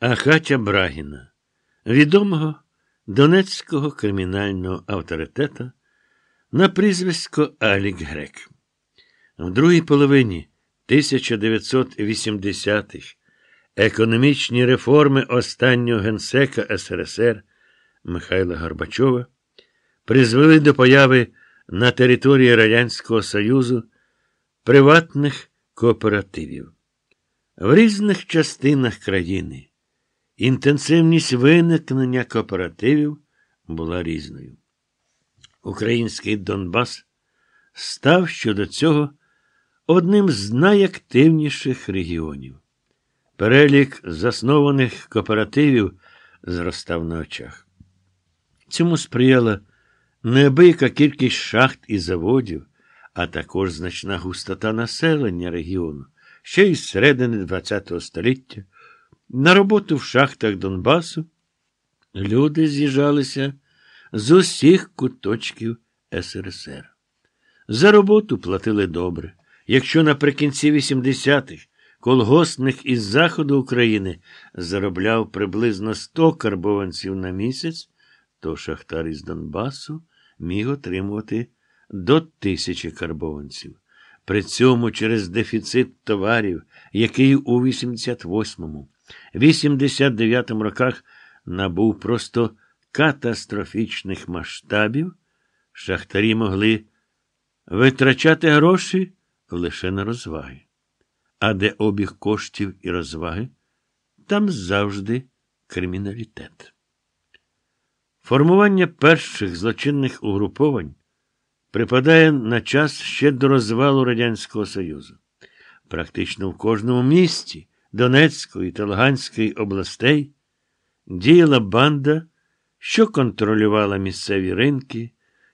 Ахатя Брагіна, відомого донецького кримінального авторитета на прізвисько Алік Грек. В другій половині 1980-х економічні реформи останнього генсека СРСР Михайла Горбачова призвели до появи на території Радянського Союзу приватних кооперативів. В різних частинах країни інтенсивність виникнення кооперативів була різною. Український Донбас став щодо цього одним з найактивніших регіонів. Перелік заснованих кооперативів зростав на очах. Цьому сприяла неабияка кількість шахт і заводів, а також значна густота населення регіону, ще із середини ХХ століття. На роботу в шахтах Донбасу люди з'їжджалися з усіх куточків СРСР. За роботу платили добре. Якщо наприкінці 80-х колгоспник із заходу України заробляв приблизно 100 карбованців на місяць, то шахтар із Донбасу міг отримувати до тисячі карбованців. При цьому через дефіцит товарів, який у 88-му, 89-му роках набув просто катастрофічних масштабів, шахтарі могли витрачати гроші лише на розваги. А де обіг коштів і розваги, там завжди криміналітет. Формування перших злочинних угруповань припадає на час ще до розвалу Радянського Союзу. Практично в кожному місті Донецької та Луганської областей діяла банда, що контролювала місцеві ринки,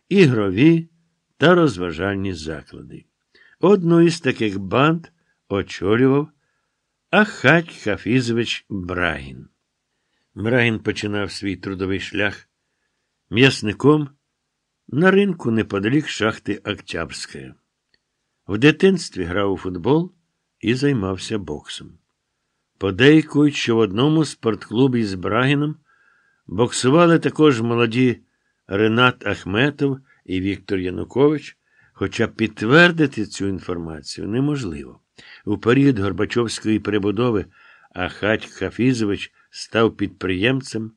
ігрові та розважальні заклади. Одну із таких банд очолював Ахать Хафізович Брагін. Брагін починав свій трудовий шлях м'ясником на ринку неподалік шахти Октябрська. В дитинстві грав у футбол і займався боксом. Подейкують, що в одному спортклубі з Брагіном боксували також молоді Ренат Ахметов і Віктор Янукович, хоча підтвердити цю інформацію неможливо. У період Горбачовської перебудови Ахать Хафізович став підприємцем,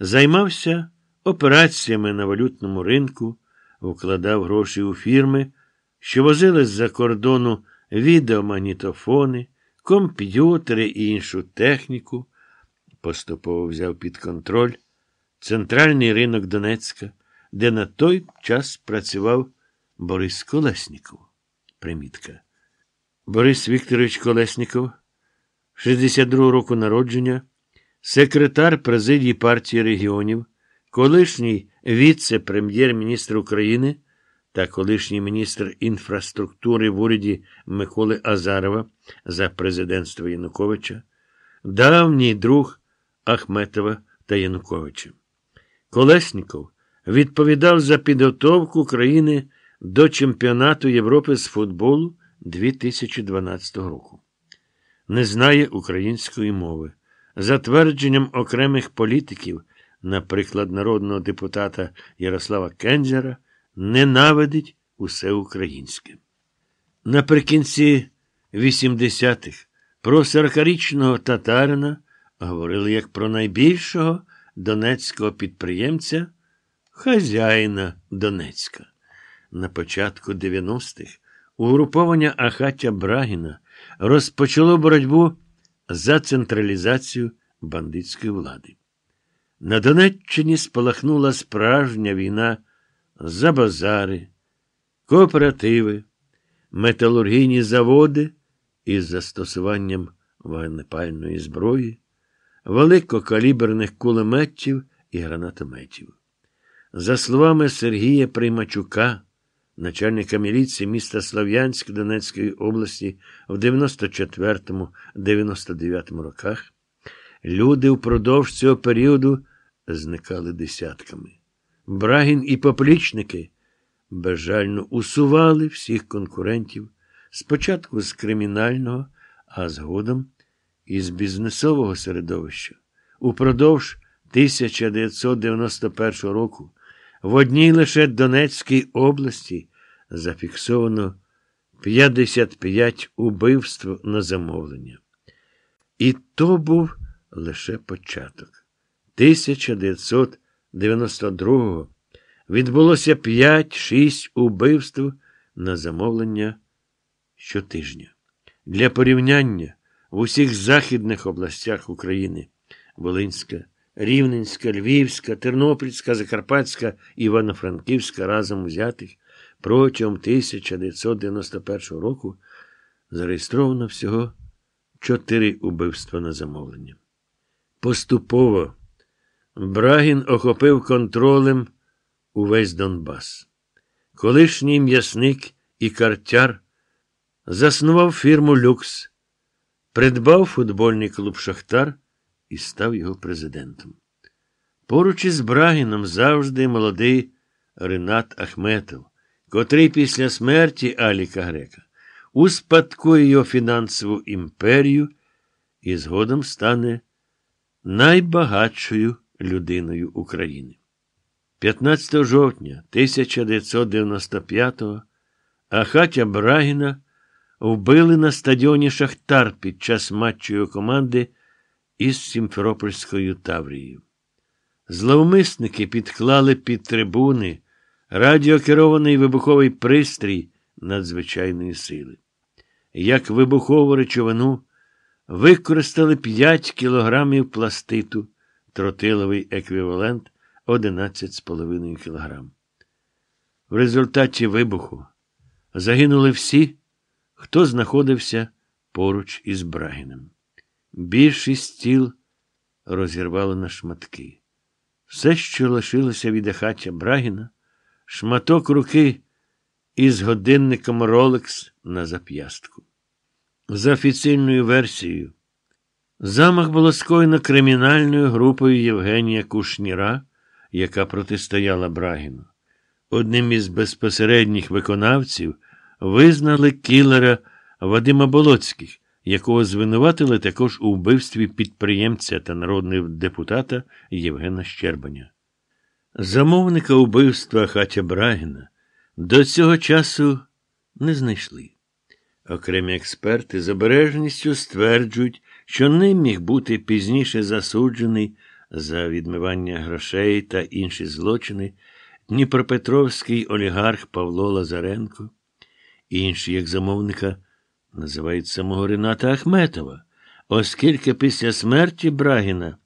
займався операціями на валютному ринку, вкладав гроші у фірми, що возили з-за кордону відеомагнітофони, комп'ютери і іншу техніку, поступово взяв під контроль центральний ринок Донецька, де на той час працював Борис Колесніков. Примітка. Борис Вікторович Колесніков, 62 року народження, секретар президії партії регіонів, колишній віце-прем'єр-міністр України та колишній міністр інфраструктури в уряді Миколи Азарова за президентства Януковича, давній друг Ахметова та Януковича. Колесніков відповідав за підготовку країни до Чемпіонату Європи з футболу 2012 року. Не знає української мови. За твердженням окремих політиків, наприклад, народного депутата Ярослава Кензера, ненавидить усе українське. Наприкінці 80-х про 40-річного татарина говорили як про найбільшого донецького підприємця, хазяїна Донецька. На початку 90-х угруповання Ахаття Брагіна розпочало боротьбу за централізацію бандитської влади. На Донеччині спалахнула справжня війна за базари, кооперативи, металургійні заводи із застосуванням вогнепальної зброї, великокаліберних кулеметів і гранатометів. За словами Сергія Приймачука, начальника міліції міста Слов'янськ Донецької області в 94-99 роках, люди впродовж цього періоду зникали десятками. Брагін і поплічники безжально усували всіх конкурентів, спочатку з кримінального, а згодом із бізнесового середовища. Упродовж 1991 року в одній лише Донецькій області зафіксовано 55 убивств на замовлення. І то був лише початок. 1992-го відбулося 5-6 убивств на замовлення щотижня. Для порівняння в усіх західних областях України Волинська, Рівненська, Львівська, Тернопільська, Закарпатська, Івано-Франківська разом взятих протягом 1991 року зареєстровано всього чотири убивства на замовлення. Поступово Брагін охопив контролем увесь Донбас. Колишній м'ясник і картяр заснував фірму Люкс, придбав футбольний клуб Шахтар і став його президентом. Поруч із Брагіном завжди молодий Ренат Ахметов, котрий після смерті Аліка Грека успадкує його фінансову імперію і згодом стане найбагатшою людиною України. 15 жовтня 1995-го Ахатя Брагіна вбили на стадіоні Шахтар під час матчу команди із Сімферопольською Таврією. Зловмисники підклали під трибуни радіокерований вибуховий пристрій надзвичайної сили. Як вибухову речовину використали 5 кілограмів пластиту, тротиловий еквівалент 11,5 кг. В результаті вибуху загинули всі, хто знаходився поруч із Брагіним. Більшість тіл розірвало на шматки. Все, що лишилося від Ахатя Брагіна, шматок руки із годинником Ролекс на зап'ястку. За офіційною версією, замах було скоєно кримінальною групою Євгенія Кушніра, яка протистояла Брагіну. Одним із безпосередніх виконавців визнали кілера Вадима Болоцьких, якого звинуватили також у вбивстві підприємця та народного депутата Євгена Щербаня. Замовника убивства Хатя Брагіна до цього часу не знайшли. Окремі експерти з обережністю стверджують, що ним міг бути пізніше засуджений за відмивання грошей та інші злочини Дніпропетровський олігарх Павло Лазаренко. Інші, як замовника, називають самого Рената Ахметова, оскільки після смерті Брагіна